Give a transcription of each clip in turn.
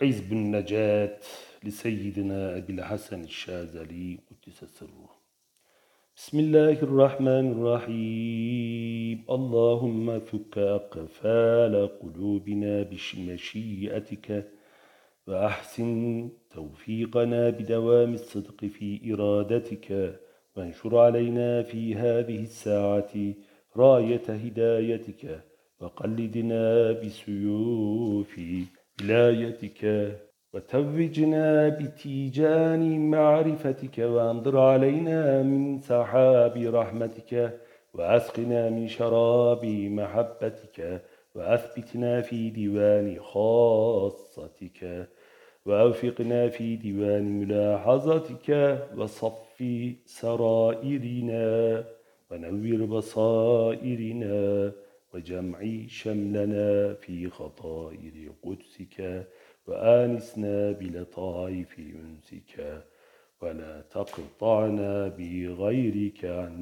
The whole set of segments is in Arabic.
حزب النجاة لسيدنا أبي الحسن الشاذلي قدس سره. بسم الله الرحمن الرحيم. اللهم فك أقفال قلوبنا بمشيئتك وأحسن توفيقنا بدوام الصدق في إرادتك. وانشر علينا في هذه الساعة راية هدايتك. وقلدنا بسيوف ولايتك وتوجنا بتيجان معرفتك وانظر علينا من سحاب رحمتك وأسقنا من شراب محبتك وأثبتنا في ديوان خاصتك وأوفقنا في ديوان ملاحظتك وصف سرائرنا ونور بصائرنا وجمع شملنا في خطائر قدسك وآنسنا بلطائف أنسك ولا تقطعنا بغيرك عن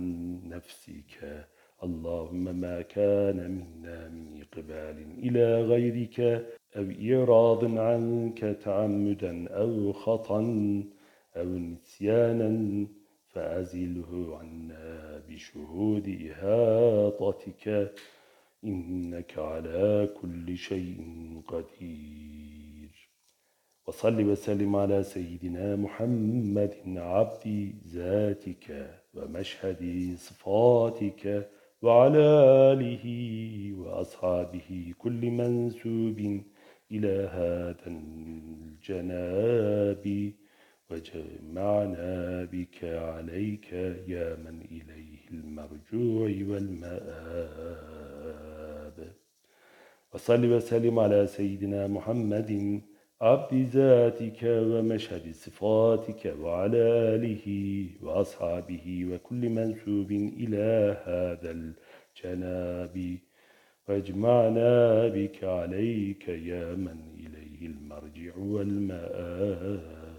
نفسك. اللهم ما كان منا من إقبال إلى غيرك أو إعراض عنك تعمدا أو خطأ أو نسيانا فأزله عنا بشهود إهاطتك. إنك على كل شيء قدير. وصل وسلم على سيدنا محمد عبد ذاتك ومشهد صفاتك وعلى آله وأصحابه كل منسوب إلى هذا الجناب. وجمعنا بك عليك يا من إليه المرجوع والمآب. وصل وسلم على سيدنا محمد عبد ذاتك ومشهد صفاتك وعلى آله وأصحابه وكل منسوب إلى هذا الجناب. وأجمعنا بك عليك يا من إليه المرجع والمآب.